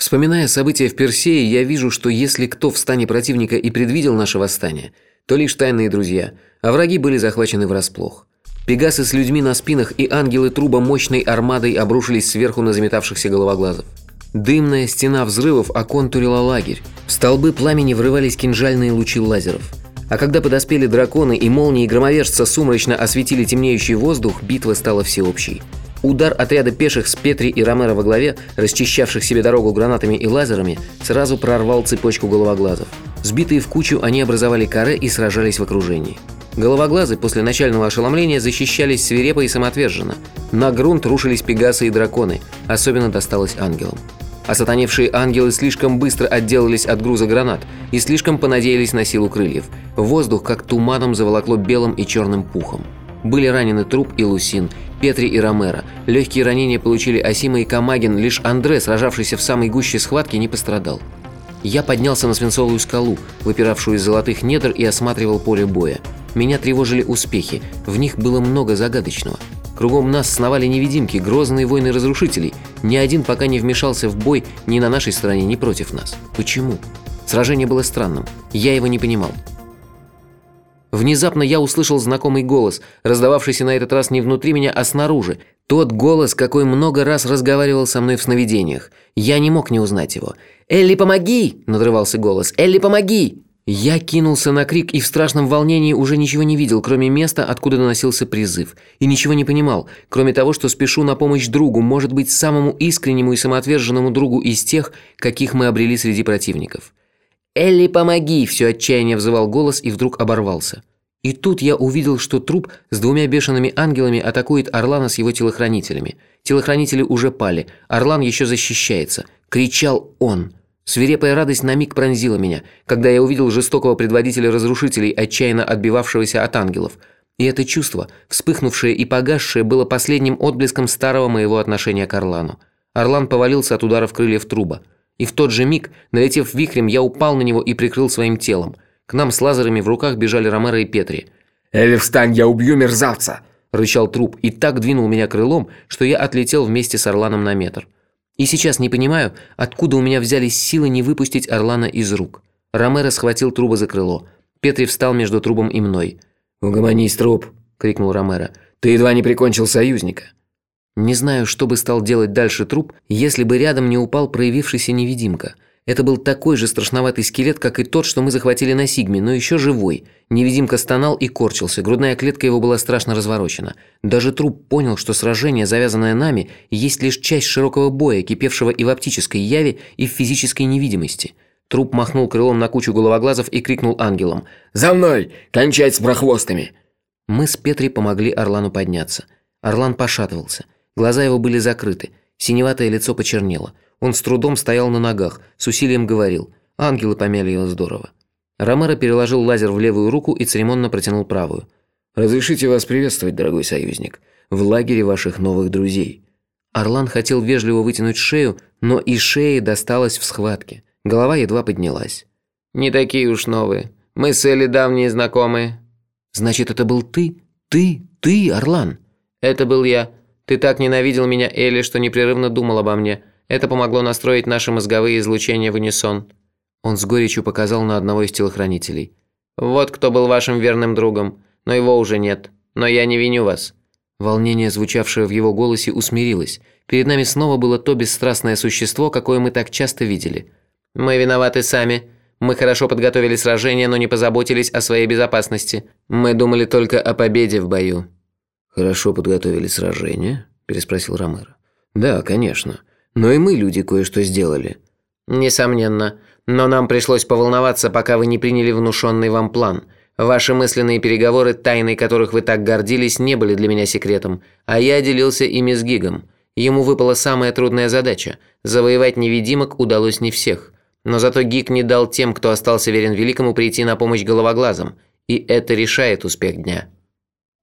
Вспоминая события в Персее, я вижу, что если кто в стане противника и предвидел наше восстание, то лишь тайные друзья, а враги были захвачены врасплох. Пегасы с людьми на спинах и ангелы труба мощной армадой обрушились сверху на заметавшихся головоглазов. Дымная стена взрывов оконтурила лагерь. В столбы пламени врывались кинжальные лучи лазеров. А когда подоспели драконы и молнии громовержца сумрачно осветили темнеющий воздух, битва стала всеобщей. Удар отряда пеших с Петри и Ромеро во главе, расчищавших себе дорогу гранатами и лазерами, сразу прорвал цепочку головоглазов. Сбитые в кучу, они образовали каре и сражались в окружении. Головоглазы после начального ошеломления защищались свирепо и самоотверженно. На грунт рушились пегасы и драконы, особенно досталось ангелам. Осатаневшие ангелы слишком быстро отделались от груза гранат и слишком понадеялись на силу крыльев. Воздух как туманом заволокло белым и черным пухом. Были ранены Труп и Лусин, Петри и Ромеро. Легкие ранения получили Асима и Камагин, лишь Андре, сражавшийся в самой гуще схватки, не пострадал. Я поднялся на свинцовую скалу, выпиравшую из золотых недр, и осматривал поле боя. Меня тревожили успехи, в них было много загадочного. Кругом нас сновали невидимки, грозные войны разрушителей. Ни один пока не вмешался в бой ни на нашей стороне, ни против нас. Почему? Сражение было странным. Я его не понимал. Внезапно я услышал знакомый голос, раздававшийся на этот раз не внутри меня, а снаружи. Тот голос, какой много раз разговаривал со мной в сновидениях. Я не мог не узнать его. «Элли, помоги!» – надрывался голос. «Элли, помоги!» Я кинулся на крик и в страшном волнении уже ничего не видел, кроме места, откуда доносился призыв. И ничего не понимал, кроме того, что спешу на помощь другу, может быть, самому искреннему и самоотверженному другу из тех, каких мы обрели среди противников. «Элли, помоги!» – все отчаяние взывал голос и вдруг оборвался. И тут я увидел, что труп с двумя бешеными ангелами атакует Орлана с его телохранителями. Телохранители уже пали, Орлан еще защищается. Кричал он. Свирепая радость на миг пронзила меня, когда я увидел жестокого предводителя разрушителей, отчаянно отбивавшегося от ангелов. И это чувство, вспыхнувшее и погасшее, было последним отблеском старого моего отношения к Орлану. Орлан повалился от ударов крыльев труба. И в тот же миг, налетев вихрем, я упал на него и прикрыл своим телом. К нам с лазерами в руках бежали Ромеро и Петри. «Элли, встань, я убью мерзавца!» – рычал труп и так двинул меня крылом, что я отлетел вместе с Орланом на метр. И сейчас не понимаю, откуда у меня взялись силы не выпустить Орлана из рук. Ромеро схватил труба за крыло. Петри встал между трубом и мной. «Угомонись, труп!» – крикнул Ромеро. «Ты едва не прикончил союзника!» Не знаю, что бы стал делать дальше труп, если бы рядом не упал проявившийся невидимка. Это был такой же страшноватый скелет, как и тот, что мы захватили на Сигме, но еще живой. Невидимка стонал и корчился, грудная клетка его была страшно разворочена. Даже труп понял, что сражение, завязанное нами, есть лишь часть широкого боя, кипевшего и в оптической яве, и в физической невидимости. Труп махнул крылом на кучу головоглазов и крикнул ангелам. «За мной! Кончать с прохвостами!» Мы с Петри помогли Орлану подняться. Орлан пошатывался. Глаза его были закрыты, синеватое лицо почернело. Он с трудом стоял на ногах, с усилием говорил. Ангелы помяли его здорово. Ромеро переложил лазер в левую руку и церемонно протянул правую. «Разрешите вас приветствовать, дорогой союзник, в лагере ваших новых друзей». Орлан хотел вежливо вытянуть шею, но и шее досталось в схватке. Голова едва поднялась. «Не такие уж новые. Мы с Элли давние знакомые». «Значит, это был ты? Ты? Ты, Орлан?» «Это был я. Ты так ненавидел меня, Элли, что непрерывно думал обо мне. Это помогло настроить наши мозговые излучения в унисон». Он с горечью показал на одного из телохранителей. «Вот кто был вашим верным другом. Но его уже нет. Но я не виню вас». Волнение, звучавшее в его голосе, усмирилось. Перед нами снова было то бесстрастное существо, какое мы так часто видели. «Мы виноваты сами. Мы хорошо подготовили сражение, но не позаботились о своей безопасности. Мы думали только о победе в бою». «Хорошо подготовили сражение?» – переспросил Ромеро. «Да, конечно. Но и мы, люди, кое-что сделали». «Несомненно. Но нам пришлось поволноваться, пока вы не приняли внушенный вам план. Ваши мысленные переговоры, тайной которых вы так гордились, не были для меня секретом, а я делился ими с Гигом. Ему выпала самая трудная задача – завоевать невидимок удалось не всех. Но зато Гиг не дал тем, кто остался верен Великому, прийти на помощь головоглазам. И это решает успех дня».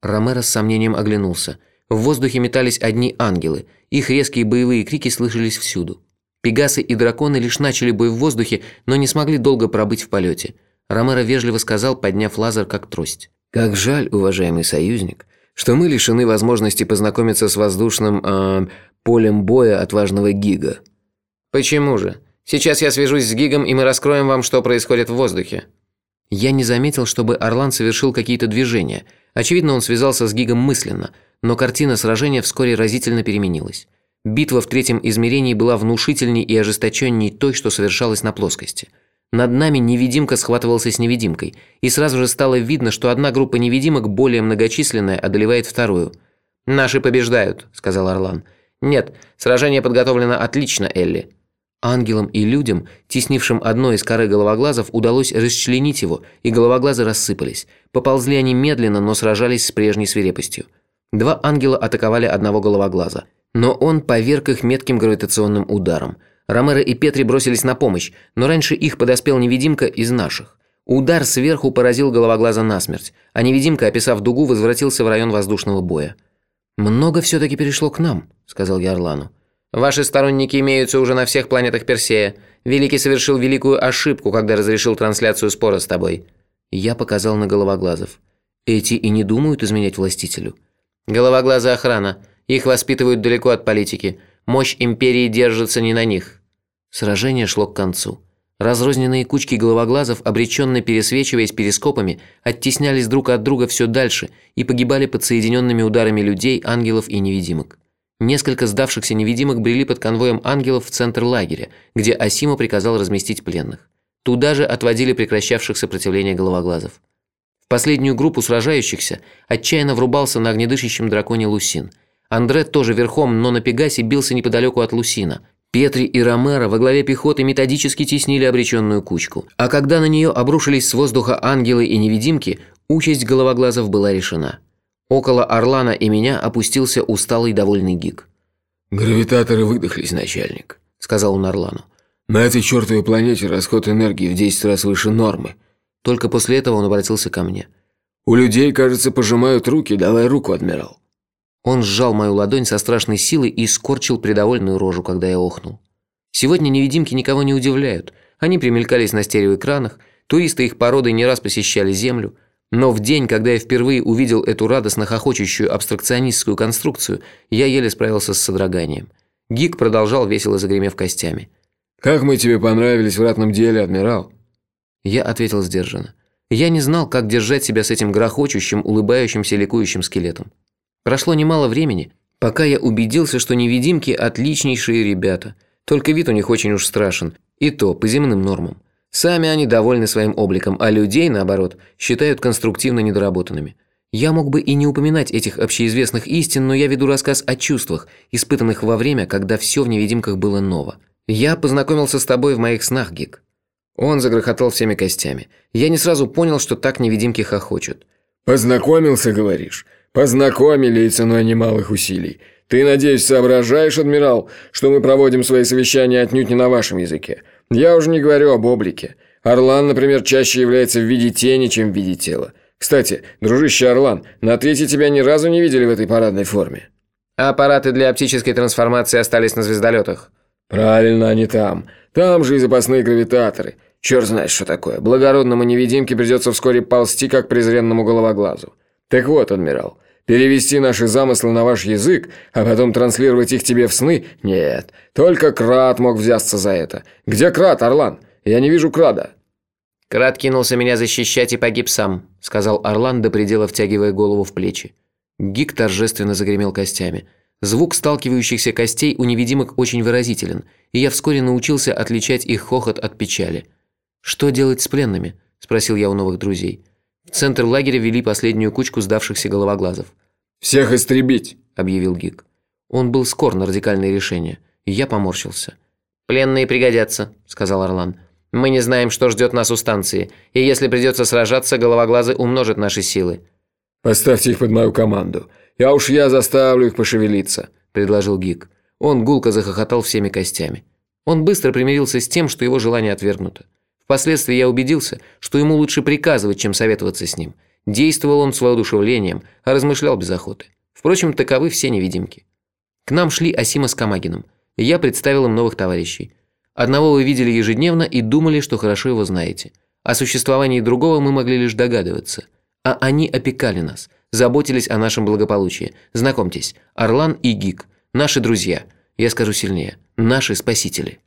Ромеро с сомнением оглянулся. В воздухе метались одни ангелы. Их резкие боевые крики слышались всюду. Пегасы и драконы лишь начали бой в воздухе, но не смогли долго пробыть в полете. Ромеро вежливо сказал, подняв лазер как трость. «Как жаль, уважаемый союзник, что мы лишены возможности познакомиться с воздушным... Э, полем боя отважного Гига». «Почему же? Сейчас я свяжусь с Гигом, и мы раскроем вам, что происходит в воздухе». Я не заметил, чтобы Орлан совершил какие-то движения. Очевидно, он связался с Гигом мысленно, но картина сражения вскоре разительно переменилась. Битва в третьем измерении была внушительней и ожесточенней той, что совершалась на плоскости. Над нами невидимка схватывался с невидимкой, и сразу же стало видно, что одна группа невидимок, более многочисленная, одолевает вторую. «Наши побеждают», – сказал Орлан. «Нет, сражение подготовлено отлично, Элли». Ангелам и людям, теснившим одной из коры головоглазов, удалось расчленить его, и головоглазы рассыпались. Поползли они медленно, но сражались с прежней свирепостью. Два ангела атаковали одного головоглаза, но он поверг их метким гравитационным ударом. Ромеро и Петри бросились на помощь, но раньше их подоспел невидимка из наших. Удар сверху поразил головоглаза насмерть, а невидимка, описав дугу, возвратился в район воздушного боя. «Много все-таки перешло к нам», – сказал я Орлану. Ваши сторонники имеются уже на всех планетах Персея. Великий совершил великую ошибку, когда разрешил трансляцию спора с тобой». Я показал на головоглазов. Эти и не думают изменять властителю. Головоглазы охрана. Их воспитывают далеко от политики. Мощь империи держится не на них. Сражение шло к концу. Разрозненные кучки головоглазов, обреченно пересвечиваясь перископами, оттеснялись друг от друга все дальше и погибали под соединенными ударами людей, ангелов и невидимок. Несколько сдавшихся невидимок брели под конвоем ангелов в центр лагеря, где Асима приказал разместить пленных. Туда же отводили прекращавших сопротивление головоглазов. В последнюю группу сражающихся отчаянно врубался на огнедышащем драконе Лусин. Андре тоже верхом, но на Пегасе бился неподалеку от Лусина. Петри и Ромеро во главе пехоты методически теснили обреченную кучку. А когда на нее обрушились с воздуха ангелы и невидимки, участь головоглазов была решена. Около Орлана и меня опустился усталый довольный гик. «Гравитаторы выдохлись, начальник», – сказал он Орлану. «На этой чертовой планете расход энергии в 10 раз выше нормы». Только после этого он обратился ко мне. «У людей, кажется, пожимают руки. Давай руку, адмирал». Он сжал мою ладонь со страшной силой и скорчил придовольную рожу, когда я охнул. Сегодня невидимки никого не удивляют. Они примелькались на стереоэкранах, туристы их породы не раз посещали Землю – но в день, когда я впервые увидел эту радостно хохочущую абстракционистскую конструкцию, я еле справился с содроганием. Гик продолжал весело загремев костями. «Как мы тебе понравились в ратном деле, адмирал?» Я ответил сдержанно. Я не знал, как держать себя с этим грохочущим, улыбающимся, ликующим скелетом. Прошло немало времени, пока я убедился, что невидимки – отличнейшие ребята. Только вид у них очень уж страшен, и то по земным нормам. Сами они довольны своим обликом, а людей, наоборот, считают конструктивно недоработанными. Я мог бы и не упоминать этих общеизвестных истин, но я веду рассказ о чувствах, испытанных во время, когда все в невидимках было ново. Я познакомился с тобой в моих снах, Гик. Он загрохотал всеми костями. Я не сразу понял, что так невидимки хохочут. «Познакомился, говоришь? Познакомили и ценой немалых усилий. Ты, надеюсь, соображаешь, адмирал, что мы проводим свои совещания отнюдь не на вашем языке. Я уже не говорю об облике. Орлан, например, чаще является в виде тени, чем в виде тела. Кстати, дружище Орлан, на третьей тебя ни разу не видели в этой парадной форме. Аппараты для оптической трансформации остались на звездолетах. Правильно, они там. Там же и запасные гравитаторы. Черт знает, что такое. Благородному невидимке придется вскоре ползти, как презренному головоглазу. Так вот, адмирал, Перевести наши замыслы на ваш язык, а потом транслировать их тебе в сны? Нет, только Крат мог взяться за это. Где Крат, Орлан? Я не вижу Крада». «Крат кинулся меня защищать и погиб сам», – сказал Орлан, до предела втягивая голову в плечи. Гик торжественно загремел костями. Звук сталкивающихся костей у невидимок очень выразителен, и я вскоре научился отличать их хохот от печали. «Что делать с пленными?» – спросил я у новых друзей. В центр лагеря вели последнюю кучку сдавшихся головоглазов. «Всех истребить!» – объявил Гик. Он был скор на радикальные решения, и я поморщился. «Пленные пригодятся», – сказал Орлан. «Мы не знаем, что ждет нас у станции, и если придется сражаться, головоглазы умножат наши силы». «Поставьте их под мою команду. Я уж я заставлю их пошевелиться», – предложил Гик. Он гулко захохотал всеми костями. Он быстро примирился с тем, что его желание отвергнуто. Впоследствии я убедился, что ему лучше приказывать, чем советоваться с ним. Действовал он с воодушевлением, а размышлял без охоты. Впрочем, таковы все невидимки. К нам шли Асима с Камагином, и я представил им новых товарищей. Одного вы видели ежедневно и думали, что хорошо его знаете. О существовании другого мы могли лишь догадываться. А они опекали нас, заботились о нашем благополучии. Знакомьтесь, Орлан и Гик, наши друзья. Я скажу сильнее, наши спасители.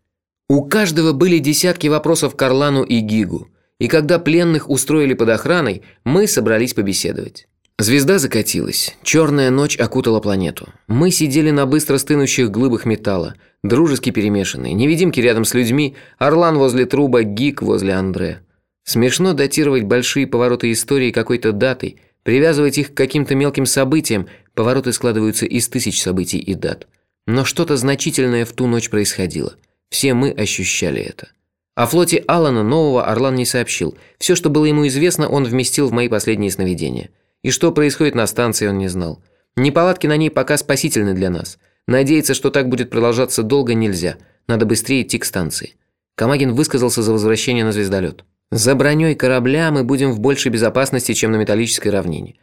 У каждого были десятки вопросов к Орлану и Гигу, и когда пленных устроили под охраной, мы собрались побеседовать. Звезда закатилась, черная ночь окутала планету. Мы сидели на быстро стынущих глыбах металла, дружески перемешанные, невидимки рядом с людьми, Орлан возле труба, Гиг возле Андре. Смешно датировать большие повороты истории какой-то датой, привязывать их к каким-то мелким событиям, повороты складываются из тысяч событий и дат. Но что-то значительное в ту ночь происходило. Все мы ощущали это. О флоте Алана нового Орлан не сообщил. Все, что было ему известно, он вместил в мои последние сновидения. И что происходит на станции, он не знал. Неполадки на ней пока спасительны для нас. Надеяться, что так будет продолжаться долго, нельзя. Надо быстрее идти к станции. Камагин высказался за возвращение на звездолет. За броней корабля мы будем в большей безопасности, чем на металлической равнине.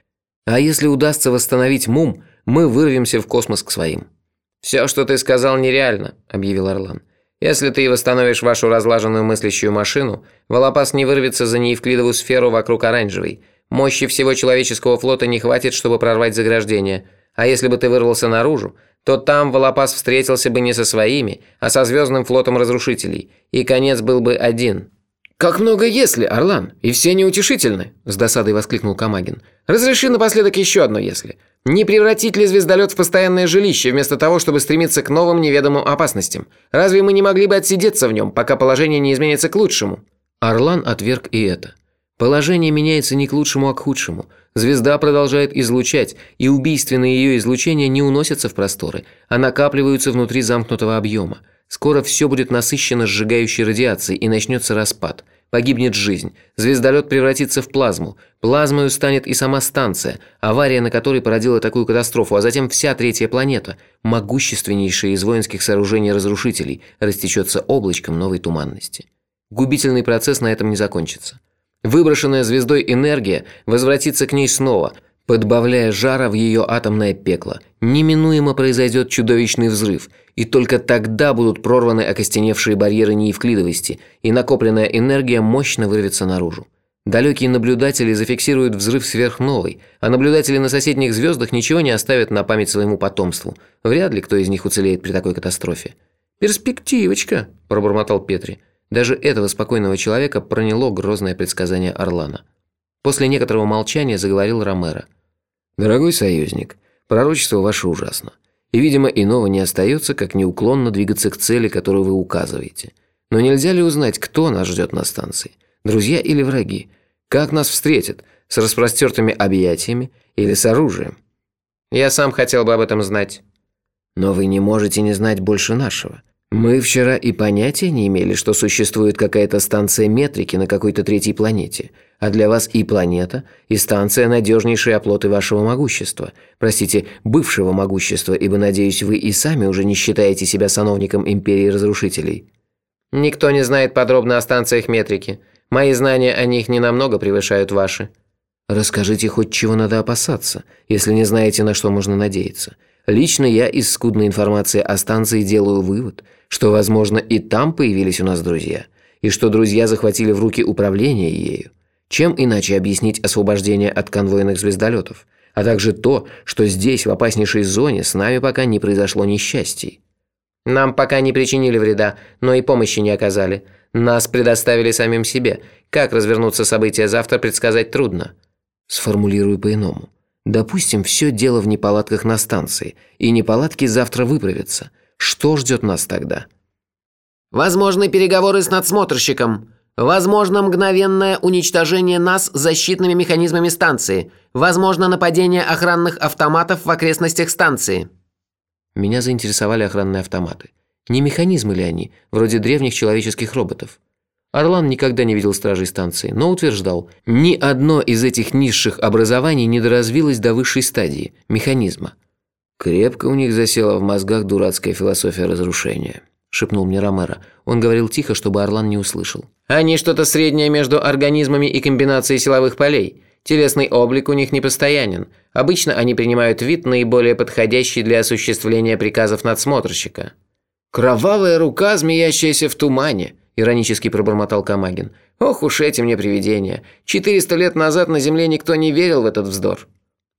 А если удастся восстановить МУМ, мы вырвемся в космос к своим. «Все, что ты сказал, нереально», – объявил Орлан. «Если ты восстановишь вашу разлаженную мыслящую машину, Волопас не вырвется за неевклидовую сферу вокруг оранжевой. Мощи всего человеческого флота не хватит, чтобы прорвать заграждение. А если бы ты вырвался наружу, то там Волопас встретился бы не со своими, а со звездным флотом разрушителей. И конец был бы один». «Как много «если», Орлан, и все неутешительны», – с досадой воскликнул Камагин. «Разреши напоследок еще одно «если». Не превратить ли звездолет в постоянное жилище, вместо того, чтобы стремиться к новым неведомым опасностям? Разве мы не могли бы отсидеться в нем, пока положение не изменится к лучшему?» Орлан отверг и это. Положение меняется не к лучшему, а к худшему. Звезда продолжает излучать, и убийственные ее излучения не уносятся в просторы, а накапливаются внутри замкнутого объема. Скоро все будет насыщено сжигающей радиацией и начнется распад. Погибнет жизнь. Звездолет превратится в плазму. Плазмою станет и сама станция, авария на которой породила такую катастрофу, а затем вся третья планета, могущественнейшая из воинских сооружений разрушителей, растечется облачком новой туманности. Губительный процесс на этом не закончится. Выброшенная звездой энергия возвратится к ней снова – подбавляя жара в ее атомное пекло. Неминуемо произойдет чудовищный взрыв, и только тогда будут прорваны окостеневшие барьеры неевклидовости, и накопленная энергия мощно вырвется наружу. Далекие наблюдатели зафиксируют взрыв сверхновой, а наблюдатели на соседних звездах ничего не оставят на память своему потомству. Вряд ли кто из них уцелеет при такой катастрофе. «Перспективочка», – пробормотал Петри. Даже этого спокойного человека проняло грозное предсказание Орлана. После некоторого молчания заговорил Ромеро – Дорогой союзник, пророчество ваше ужасно. И, видимо, иного не остается, как неуклонно двигаться к цели, которую вы указываете. Но нельзя ли узнать, кто нас ждет на станции? Друзья или враги? Как нас встретят? С распростертыми объятиями или с оружием? Я сам хотел бы об этом знать. Но вы не можете не знать больше нашего. Мы вчера и понятия не имели, что существует какая-то станция метрики на какой-то третьей планете, а для вас и планета, и станция – надежнейшие оплоты вашего могущества. Простите, бывшего могущества, ибо, надеюсь, вы и сами уже не считаете себя сановником Империи Разрушителей. Никто не знает подробно о станциях метрики. Мои знания о них не намного превышают ваши. Расскажите хоть чего надо опасаться, если не знаете, на что можно надеяться. Лично я из скудной информации о станции делаю вывод – что, возможно, и там появились у нас друзья, и что друзья захватили в руки управление ею. Чем иначе объяснить освобождение от конвойных звездолетов, а также то, что здесь, в опаснейшей зоне, с нами пока не произошло несчастий. Нам пока не причинили вреда, но и помощи не оказали. Нас предоставили самим себе. Как развернутся события завтра, предсказать трудно. Сформулирую по-иному. Допустим, все дело в неполадках на станции, и неполадки завтра выправятся – что ждет нас тогда? Возможны переговоры с надсмотрщиком. Возможно мгновенное уничтожение нас защитными механизмами станции. Возможно нападение охранных автоматов в окрестностях станции. Меня заинтересовали охранные автоматы. Не механизмы ли они, вроде древних человеческих роботов? Орлан никогда не видел стражей станции, но утверждал, ни одно из этих низших образований не доразвилось до высшей стадии – механизма – «Крепко у них засела в мозгах дурацкая философия разрушения», – шепнул мне Ромеро. Он говорил тихо, чтобы Орлан не услышал. «Они что-то среднее между организмами и комбинацией силовых полей. Телесный облик у них непостоянен. Обычно они принимают вид, наиболее подходящий для осуществления приказов надсмотрщика». «Кровавая рука, змеящаяся в тумане», – иронически пробормотал Камагин. «Ох уж эти мне привидения. Четыреста лет назад на Земле никто не верил в этот вздор».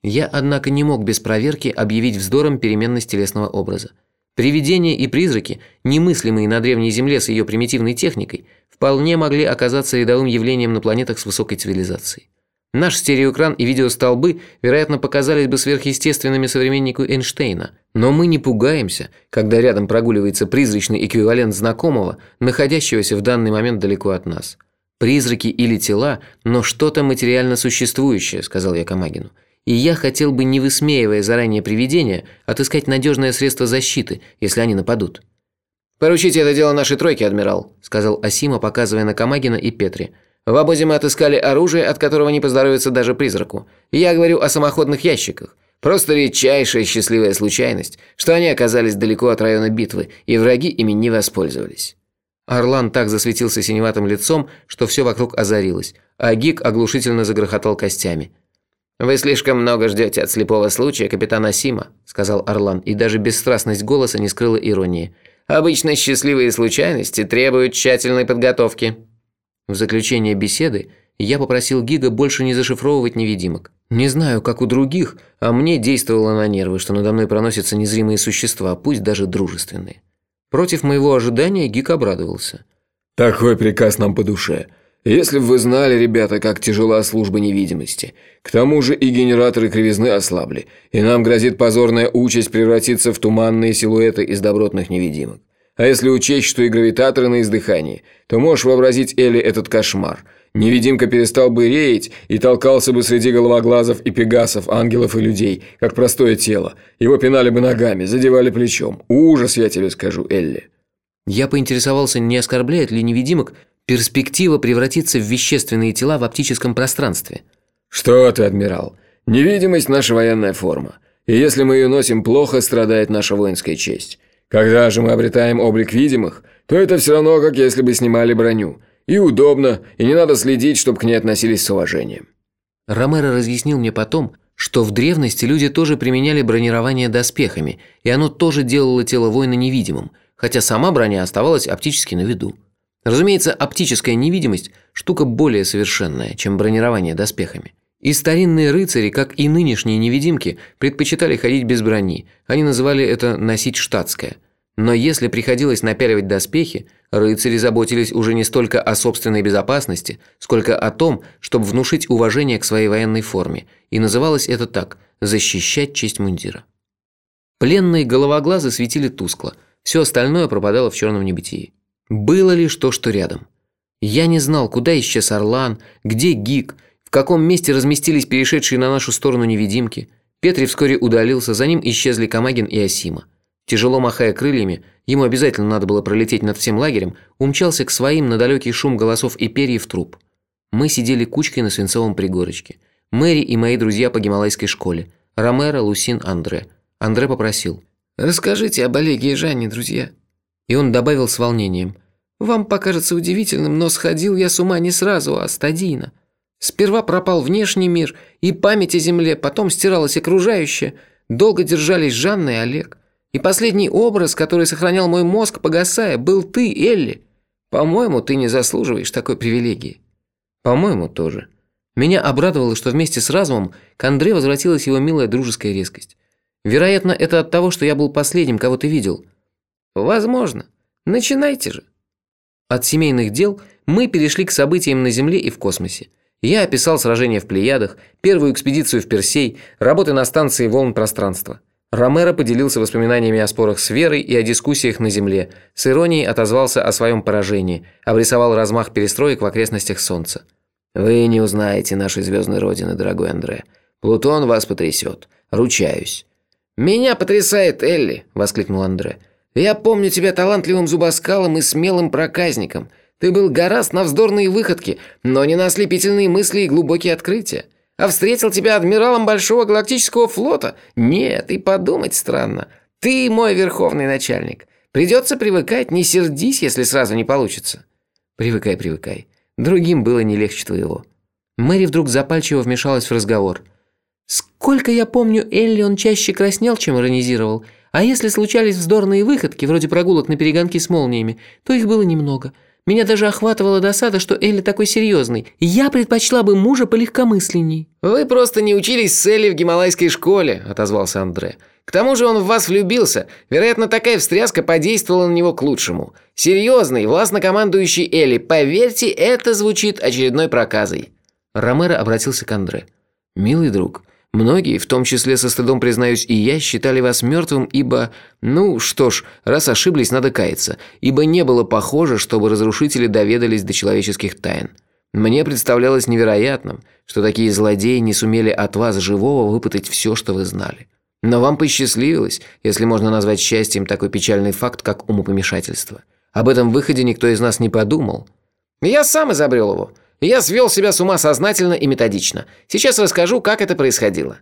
Я, однако, не мог без проверки объявить вздором переменность телесного образа. Привидения и призраки, немыслимые на древней Земле с ее примитивной техникой, вполне могли оказаться рядовым явлением на планетах с высокой цивилизацией. Наш стереоэкран и видеостолбы, вероятно, показались бы сверхъестественными современнику Эйнштейна, но мы не пугаемся, когда рядом прогуливается призрачный эквивалент знакомого, находящегося в данный момент далеко от нас. Призраки или тела, но что-то материально существующее, сказал я Камагину. И я хотел бы, не высмеивая заранее привидения, отыскать надежное средство защиты, если они нападут. «Поручите это дело нашей тройке, адмирал», – сказал Асима, показывая на Камагина и Петри. В обозе мы отыскали оружие, от которого не поздоровится даже призраку. Я говорю о самоходных ящиках. Просто редчайшая счастливая случайность, что они оказались далеко от района битвы, и враги ими не воспользовались. Орлан так засветился синеватым лицом, что все вокруг озарилось, а Гик оглушительно загрохотал костями. «Вы слишком много ждете от слепого случая капитана Сима», – сказал Орлан, и даже бесстрастность голоса не скрыла иронии. «Обычно счастливые случайности требуют тщательной подготовки». В заключение беседы я попросил Гига больше не зашифровывать невидимок. Не знаю, как у других, а мне действовало на нервы, что надо мной проносятся незримые существа, пусть даже дружественные. Против моего ожидания Гиг обрадовался. «Такой приказ нам по душе. Если бы вы знали, ребята, как тяжела служба невидимости. К тому же и генераторы кривизны ослабли, и нам грозит позорная участь превратиться в туманные силуэты из добротных невидимок. А если учесть, что и гравитаторы на издыхании, то можешь вообразить Элли этот кошмар. Невидимка перестал бы реять и толкался бы среди головоглазов и пегасов, ангелов и людей, как простое тело. Его пинали бы ногами, задевали плечом. Ужас, я тебе скажу, Элли. Я поинтересовался, не оскорбляет ли невидимок перспектива превратиться в вещественные тела в оптическом пространстве. Что ты, адмирал? Невидимость – наша военная форма. И если мы ее носим плохо, страдает наша воинская честь. Когда же мы обретаем облик видимых, то это все равно, как если бы снимали броню. И удобно, и не надо следить, чтобы к ней относились с уважением. Ромеро разъяснил мне потом, что в древности люди тоже применяли бронирование доспехами, и оно тоже делало тело воина невидимым, хотя сама броня оставалась оптически на виду. Разумеется, оптическая невидимость – штука более совершенная, чем бронирование доспехами. И старинные рыцари, как и нынешние невидимки, предпочитали ходить без брони. Они называли это «носить штатское». Но если приходилось напяливать доспехи, рыцари заботились уже не столько о собственной безопасности, сколько о том, чтобы внушить уважение к своей военной форме, и называлось это так – защищать честь мундира. Пленные головоглазы светили тускло, все остальное пропадало в черном небытии. Было лишь то, что рядом. Я не знал, куда исчез Орлан, где Гик – в каком месте разместились перешедшие на нашу сторону невидимки. Петри вскоре удалился, за ним исчезли Камагин и Асима. Тяжело махая крыльями, ему обязательно надо было пролететь над всем лагерем, умчался к своим на далекий шум голосов и перьев труп. Мы сидели кучкой на свинцовом пригорочке. Мэри и мои друзья по гималайской школе. Ромеро, Лусин, Андре. Андре попросил. «Расскажите об Олеге и Жанне, друзья». И он добавил с волнением. «Вам покажется удивительным, но сходил я с ума не сразу, а стадийно. Сперва пропал внешний мир и память о земле, потом стиралась окружающее. Долго держались Жанна и Олег. И последний образ, который сохранял мой мозг, погасая, был ты, Элли. По-моему, ты не заслуживаешь такой привилегии. По-моему, тоже. Меня обрадовало, что вместе с разумом к Андре возвратилась его милая дружеская резкость. Вероятно, это от того, что я был последним, кого ты видел. Возможно. Начинайте же. От семейных дел мы перешли к событиям на Земле и в космосе. Я описал сражение в Плеядах, первую экспедицию в Персей, работы на станции волн пространства. Ромеро поделился воспоминаниями о спорах с Верой и о дискуссиях на Земле, с иронией отозвался о своем поражении, обрисовал размах перестроек в окрестностях Солнца. «Вы не узнаете нашей звездной родины, дорогой Андре. Плутон вас потрясет. Ручаюсь». «Меня потрясает Элли!» – воскликнул Андре. «Я помню тебя талантливым зубоскалом и смелым проказником. Ты был гораст на вздорные выходки, но не на ослепительные мысли и глубокие открытия. А встретил тебя адмиралом Большого Галактического флота? Нет, и подумать странно. Ты мой верховный начальник. Придется привыкать, не сердись, если сразу не получится. Привыкай, привыкай. Другим было не легче твоего. Мэри вдруг запальчиво вмешалась в разговор. Сколько я помню, Элли он чаще краснел, чем иронизировал. А если случались вздорные выходки, вроде прогулок на перегонки с молниями, то их было немного – Меня даже охватывала досада, что Элли такой серьезный. Я предпочла бы мужа полегкомысленней». «Вы просто не учились с Элли в гималайской школе», – отозвался Андре. «К тому же он в вас влюбился. Вероятно, такая встряска подействовала на него к лучшему. Серьезный, властно командующий Элли, поверьте, это звучит очередной проказой». Ромеро обратился к Андре. «Милый друг, Многие, в том числе со стыдом признаюсь и я, считали вас мертвым, ибо... Ну, что ж, раз ошиблись, надо каяться, ибо не было похоже, чтобы разрушители доведались до человеческих тайн. Мне представлялось невероятным, что такие злодеи не сумели от вас живого выпытать все, что вы знали. Но вам посчастливилось, если можно назвать счастьем такой печальный факт, как умопомешательство. Об этом выходе никто из нас не подумал. Я сам изобрел его. Я свел себя с ума сознательно и методично. Сейчас расскажу, как это происходило».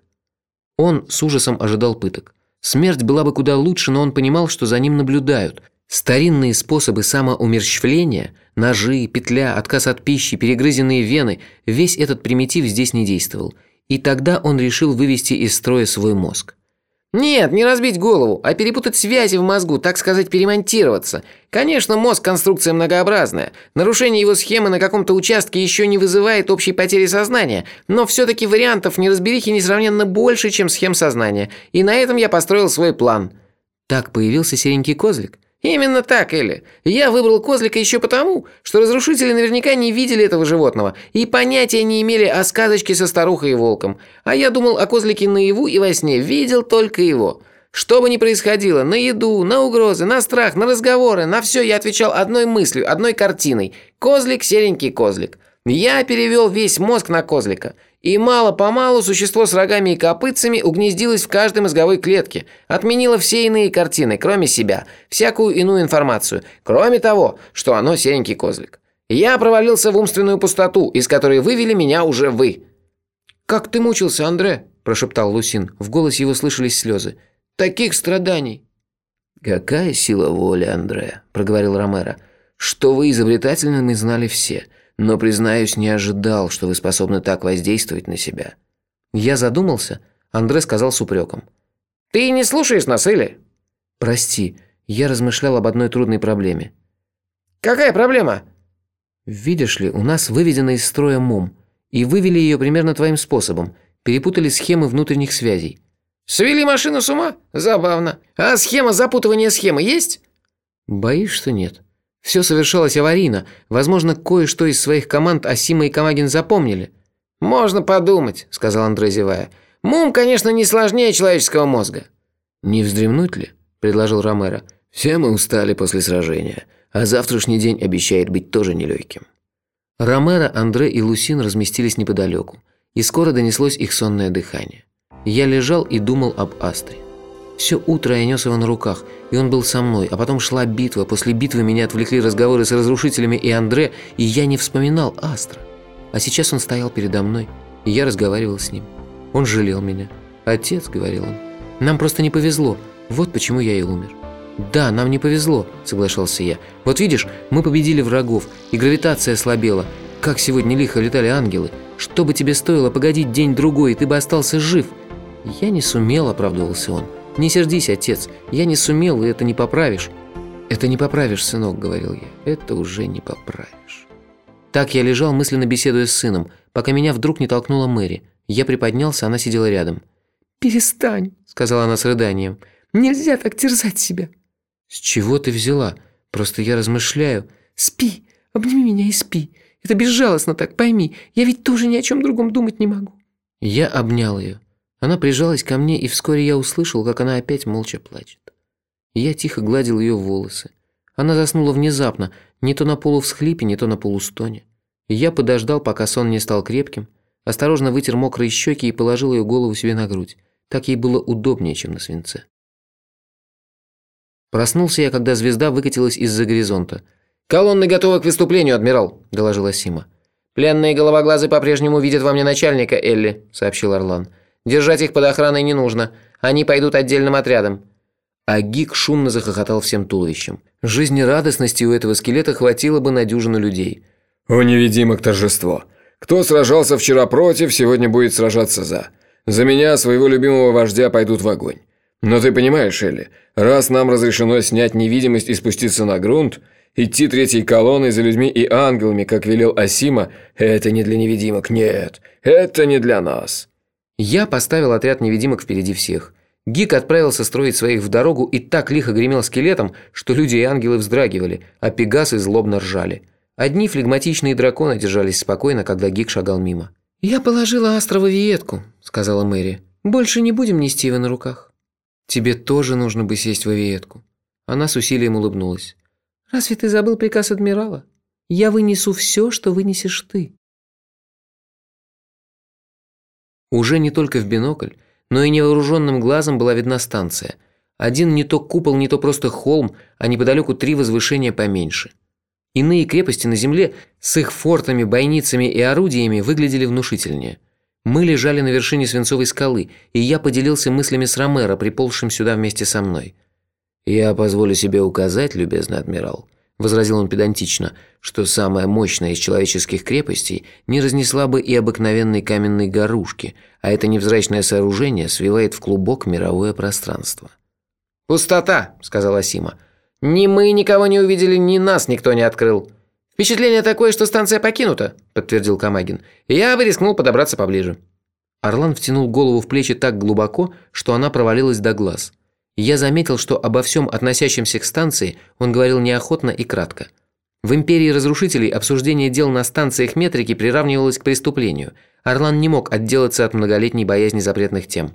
Он с ужасом ожидал пыток. Смерть была бы куда лучше, но он понимал, что за ним наблюдают. Старинные способы самоумерщвления – ножи, петля, отказ от пищи, перегрызенные вены – весь этот примитив здесь не действовал. И тогда он решил вывести из строя свой мозг. Нет, не разбить голову, а перепутать связи в мозгу, так сказать, перемонтироваться. Конечно, мозг – конструкция многообразная. Нарушение его схемы на каком-то участке еще не вызывает общей потери сознания, но все-таки вариантов неразберихи несравненно больше, чем схем сознания. И на этом я построил свой план. Так появился серенький козлик. «Именно так, Элли. Я выбрал козлика еще потому, что разрушители наверняка не видели этого животного и понятия не имели о сказочке со старухой и волком. А я думал о козлике наяву и во сне, видел только его. Что бы ни происходило, на еду, на угрозы, на страх, на разговоры, на все я отвечал одной мыслью, одной картиной. Козлик, серенький козлик. Я перевел весь мозг на козлика. И мало-помалу существо с рогами и копытцами угнездилось в каждой мозговой клетке, отменило все иные картины, кроме себя, всякую иную информацию, кроме того, что оно серенький козлик. Я провалился в умственную пустоту, из которой вывели меня уже вы». «Как ты мучился, Андре?» – прошептал Лусин. В голосе его слышались слезы. «Таких страданий!» «Какая сила воли, Андре!» – проговорил Ромеро. «Что вы изобретательными знали все но, признаюсь, не ожидал, что вы способны так воздействовать на себя». Я задумался, Андре сказал с упреком. «Ты не слушаешь нас, или?» «Прости, я размышлял об одной трудной проблеме». «Какая проблема?» «Видишь ли, у нас выведена из строя МОМ, и вывели ее примерно твоим способом, перепутали схемы внутренних связей». «Свели машину с ума? Забавно. А схема запутывания схемы есть?» «Боюсь, что нет». Все совершалось аварийно. Возможно, кое-что из своих команд Асима и Камагин запомнили. «Можно подумать», – сказал Андрей зевая. «Мум, конечно, не сложнее человеческого мозга». «Не вздремнуть ли?» – предложил Ромеро. «Все мы устали после сражения, а завтрашний день обещает быть тоже нелегким». Ромеро, Андре и Лусин разместились неподалеку, и скоро донеслось их сонное дыхание. Я лежал и думал об Астре. Все утро я нес его на руках, и он был со мной, а потом шла битва. После битвы меня отвлекли разговоры с разрушителями и Андре, и я не вспоминал Астра. А сейчас он стоял передо мной, и я разговаривал с ним. Он жалел меня. «Отец», — говорил он, — «нам просто не повезло, вот почему я и умер». «Да, нам не повезло», — соглашался я. «Вот видишь, мы победили врагов, и гравитация ослабела. Как сегодня лихо летали ангелы. Что бы тебе стоило погодить день-другой, и ты бы остался жив?» «Я не сумел», — оправдывался он. «Не сердись, отец, я не сумел, и это не поправишь». «Это не поправишь, сынок», — говорил я, — «это уже не поправишь». Так я лежал, мысленно беседуя с сыном, пока меня вдруг не толкнула Мэри. Я приподнялся, она сидела рядом. «Перестань», — сказала она с рыданием. «Нельзя так терзать себя». «С чего ты взяла? Просто я размышляю». «Спи, обними меня и спи. Это безжалостно так, пойми. Я ведь тоже ни о чем другом думать не могу». Я обнял ее. Она прижалась ко мне, и вскоре я услышал, как она опять молча плачет. Я тихо гладил ее волосы. Она заснула внезапно, не то на полувсхлипе, не то на полустоне. Я подождал, пока сон не стал крепким, осторожно вытер мокрые щеки и положил ее голову себе на грудь. Так ей было удобнее, чем на свинце. Проснулся я, когда звезда выкатилась из-за горизонта. «Колонны готовы к выступлению, адмирал», – доложила Сима. «Пленные головоглазы по-прежнему видят во мне начальника, Элли», – сообщил Орлан. Держать их под охраной не нужно. Они пойдут отдельным отрядом». А Гик шумно захохотал всем туловищем. Жизнерадостности у этого скелета хватило бы на дюжину людей. «У невидимок торжество. Кто сражался вчера против, сегодня будет сражаться за. За меня, своего любимого вождя, пойдут в огонь. Но ты понимаешь, Элли, раз нам разрешено снять невидимость и спуститься на грунт, Идти третьей колонной за людьми и ангелами, как велел Асима, это не для невидимок, нет, это не для нас. Я поставил отряд невидимок впереди всех. Гик отправился строить своих в дорогу и так лихо гремел скелетом, что люди и ангелы вздрагивали, а пегасы злобно ржали. Одни флегматичные драконы держались спокойно, когда Гик шагал мимо. «Я положила Астра в виетку», – сказала Мэри. «Больше не будем нести его на руках». «Тебе тоже нужно бы сесть в авиетку». Она с усилием улыбнулась. «Разве ты забыл приказ адмирала? Я вынесу все, что вынесешь ты». Уже не только в бинокль, но и невооруженным глазом была видна станция. Один не то купол, не то просто холм, а неподалеку три возвышения поменьше. Иные крепости на земле с их фортами, бойницами и орудиями выглядели внушительнее. Мы лежали на вершине свинцовой скалы, и я поделился мыслями с Ромеро, приползшим сюда вместе со мной. «Я позволю себе указать, любезный адмирал», – возразил он педантично, что самая мощная из человеческих крепостей не разнесла бы и обыкновенной каменной горушки, а это невзрачное сооружение свивает в клубок мировое пространство. «Пустота», – сказала Сима. «Ни мы никого не увидели, ни нас никто не открыл». «Впечатление такое, что станция покинута», – подтвердил Камагин. «Я бы рискнул подобраться поближе». Орлан втянул голову в плечи так глубоко, что она провалилась до глаз. Я заметил, что обо всем относящемся к станции он говорил неохотно и кратко. В империи разрушителей обсуждение дел на станциях метрики приравнивалось к преступлению. Орлан не мог отделаться от многолетней боязни запретных тем.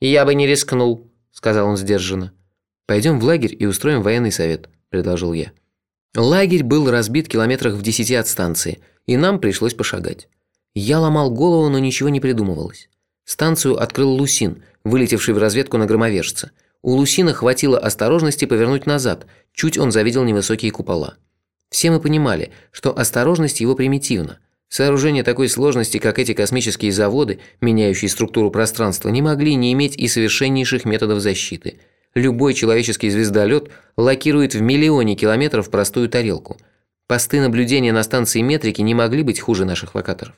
«Я бы не рискнул», – сказал он сдержанно. «Пойдем в лагерь и устроим военный совет», – предложил я. Лагерь был разбит километрах в десяти от станции, и нам пришлось пошагать. Я ломал голову, но ничего не придумывалось. Станцию открыл Лусин, вылетевший в разведку на громовержца. У Лусина хватило осторожности повернуть назад, чуть он завидел невысокие купола. Все мы понимали, что осторожность его примитивна. Сооружения такой сложности, как эти космические заводы, меняющие структуру пространства, не могли не иметь и совершеннейших методов защиты – Любой человеческий звездолет локирует в миллионе километров простую тарелку. Посты наблюдения на станции метрики не могли быть хуже наших локаторов.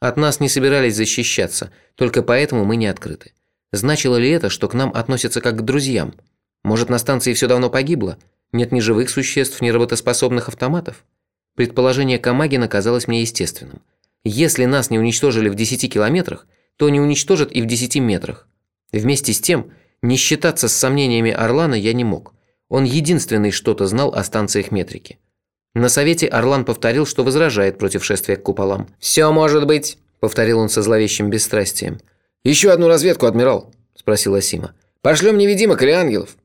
От нас не собирались защищаться, только поэтому мы не открыты. Значило ли это, что к нам относятся как к друзьям? Может, на станции все давно погибло? Нет ни живых существ, ни работоспособных автоматов? Предположение Камагина казалось мне естественным. Если нас не уничтожили в 10 километрах, то не уничтожат и в 10 метрах. Вместе с тем, не считаться с сомнениями Орлана я не мог. Он единственный что-то знал о станциях метрики. На совете Орлан повторил, что возражает против шествия к куполам. «Все может быть», – повторил он со зловещим бесстрастием. «Еще одну разведку, адмирал», – спросил Асима. «Пошлем невидимок или ангелов?»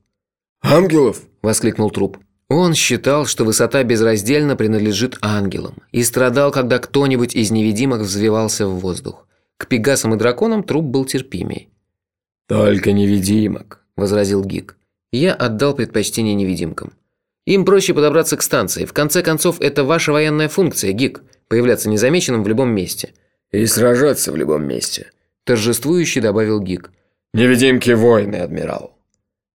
«Ангелов?» – воскликнул труп. Он считал, что высота безраздельно принадлежит ангелам, и страдал, когда кто-нибудь из невидимок взвивался в воздух. К пегасам и драконам труп был терпимей. «Только невидимок», – возразил Гик. Я отдал предпочтение невидимкам. Им проще подобраться к станции. В конце концов, это ваша военная функция, Гик – появляться незамеченным в любом месте. «И сражаться в любом месте», – торжествующе добавил Гик. «Невидимки войны, адмирал».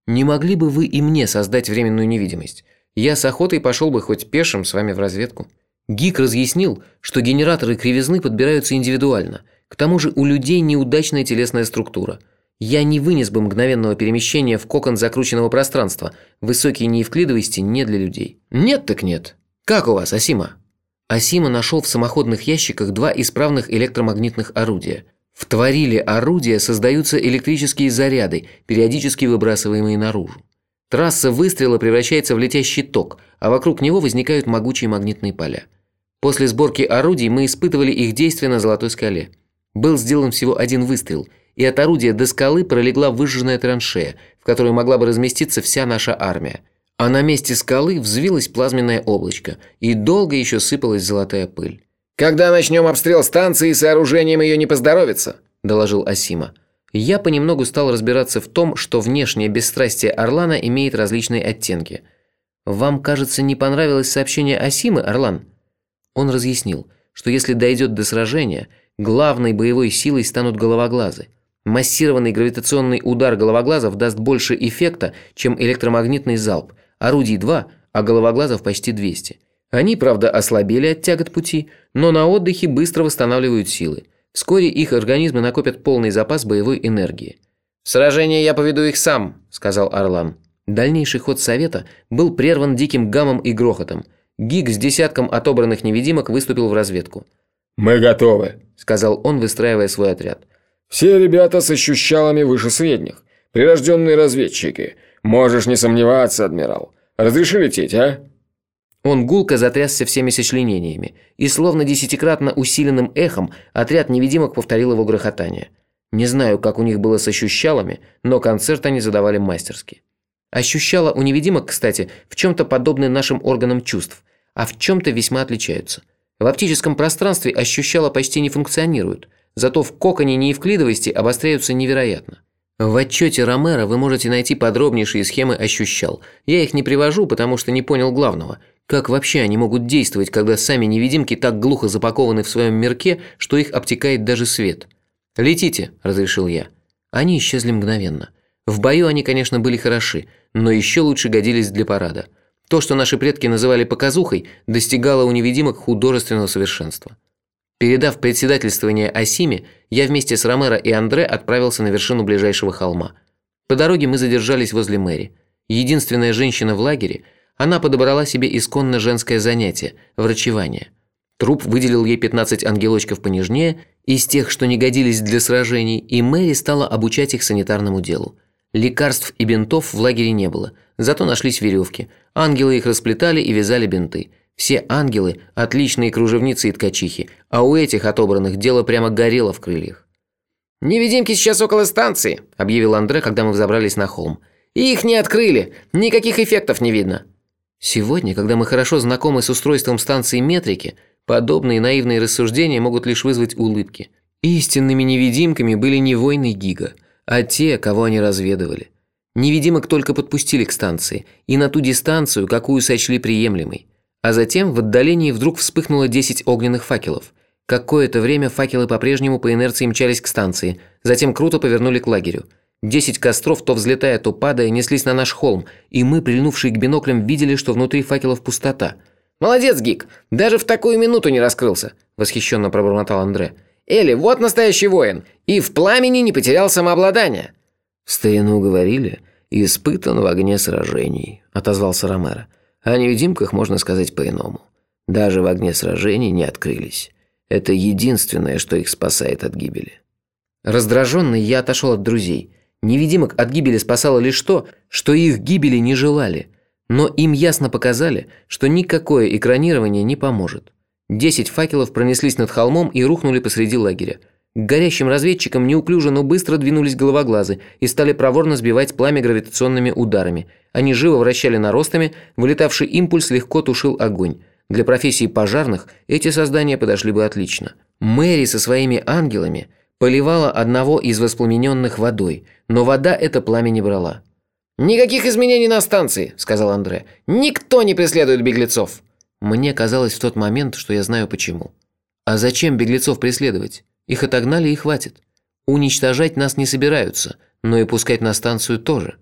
«Не могли бы вы и мне создать временную невидимость? Я с охотой пошел бы хоть пешим с вами в разведку». Гик разъяснил, что генераторы кривизны подбираются индивидуально. К тому же у людей неудачная телесная структура – я не вынес бы мгновенного перемещения в кокон закрученного пространства. Высокие неевклидовости не для людей. Нет так нет. Как у вас, Асима? Асима нашел в самоходных ящиках два исправных электромагнитных орудия. В твориле орудия создаются электрические заряды, периодически выбрасываемые наружу. Трасса выстрела превращается в летящий ток, а вокруг него возникают могучие магнитные поля. После сборки орудий мы испытывали их действие на Золотой скале. Был сделан всего один выстрел – и от орудия до скалы пролегла выжженная траншея, в которой могла бы разместиться вся наша армия. А на месте скалы взвилось плазменное облачко, и долго еще сыпалась золотая пыль. «Когда начнем обстрел станции, сооружением ее не поздоровится», – доложил Асима. Я понемногу стал разбираться в том, что внешнее бесстрастие Орлана имеет различные оттенки. «Вам, кажется, не понравилось сообщение Асимы, Орлан?» Он разъяснил, что если дойдет до сражения, главной боевой силой станут головоглазы – Массированный гравитационный удар головоглазов даст больше эффекта, чем электромагнитный залп. Орудий 2, а головоглазов почти 200. Они, правда, ослабели от тягот пути, но на отдыхе быстро восстанавливают силы. Вскоре их организмы накопят полный запас боевой энергии. «В сражение я поведу их сам», – сказал Орлан. Дальнейший ход совета был прерван диким гамом и грохотом. Гиг с десятком отобранных невидимок выступил в разведку. «Мы готовы», – сказал он, выстраивая свой отряд. «Все ребята с ощущалами выше средних. Прирожденные разведчики. Можешь не сомневаться, адмирал. Разреши лететь, а?» Он гулко затрясся всеми сочленениями, и словно десятикратно усиленным эхом отряд невидимок повторил его грохотание. Не знаю, как у них было с ощущалами, но концерт они задавали мастерски. Ощущала у невидимок, кстати, в чем-то подобны нашим органам чувств, а в чем-то весьма отличаются. В оптическом пространстве ощущала почти не функционируют, зато в коконе неевклидовости обостряются невероятно. В отчете Ромера вы можете найти подробнейшие схемы ощущал. Я их не привожу, потому что не понял главного – как вообще они могут действовать, когда сами невидимки так глухо запакованы в своем мирке, что их обтекает даже свет? «Летите», – разрешил я. Они исчезли мгновенно. В бою они, конечно, были хороши, но еще лучше годились для парада. То, что наши предки называли показухой, достигало у невидимок художественного совершенства. Передав председательствование Асиме, я вместе с Ромеро и Андре отправился на вершину ближайшего холма. По дороге мы задержались возле Мэри. Единственная женщина в лагере – она подобрала себе исконно женское занятие – врачевание. Труп выделил ей 15 ангелочков понежнее, из тех, что не годились для сражений, и Мэри стала обучать их санитарному делу. Лекарств и бинтов в лагере не было, зато нашлись веревки. Ангелы их расплетали и вязали бинты. Все ангелы – отличные кружевницы и ткачихи, а у этих отобранных дело прямо горело в крыльях. «Невидимки сейчас около станции», – объявил Андре, когда мы взобрались на холм. «И их не открыли, никаких эффектов не видно». Сегодня, когда мы хорошо знакомы с устройством станции метрики, подобные наивные рассуждения могут лишь вызвать улыбки. Истинными невидимками были не войны Гига, а те, кого они разведывали. Невидимок только подпустили к станции, и на ту дистанцию, какую сочли приемлемой. А затем в отдалении вдруг вспыхнуло 10 огненных факелов. Какое-то время факелы по-прежнему по инерции мчались к станции, затем круто повернули к лагерю – Десять костров, то взлетая, то падая, неслись на наш холм, и мы, прильнувшие к биноклям, видели, что внутри факелов пустота. «Молодец, Гик! Даже в такую минуту не раскрылся!» – восхищенно пробормотал Андре. «Элли, вот настоящий воин! И в пламени не потерял самообладание!» «В старину говорили, испытан в огне сражений», – отозвался Ромеро. «О невидимках можно сказать по-иному. Даже в огне сражений не открылись. Это единственное, что их спасает от гибели». Раздраженный я отошел от друзей – Невидимок от гибели спасало лишь то, что их гибели не желали. Но им ясно показали, что никакое экранирование не поможет. Десять факелов пронеслись над холмом и рухнули посреди лагеря. К горящим разведчикам неуклюже, но быстро двинулись головоглазы и стали проворно сбивать пламя гравитационными ударами. Они живо вращали наростами, вылетавший импульс легко тушил огонь. Для профессии пожарных эти создания подошли бы отлично. Мэри со своими ангелами – поливала одного из воспламененных водой, но вода это пламя не брала. «Никаких изменений на станции», – сказал Андре. «Никто не преследует беглецов». Мне казалось в тот момент, что я знаю почему. А зачем беглецов преследовать? Их отогнали и хватит. Уничтожать нас не собираются, но и пускать на станцию тоже.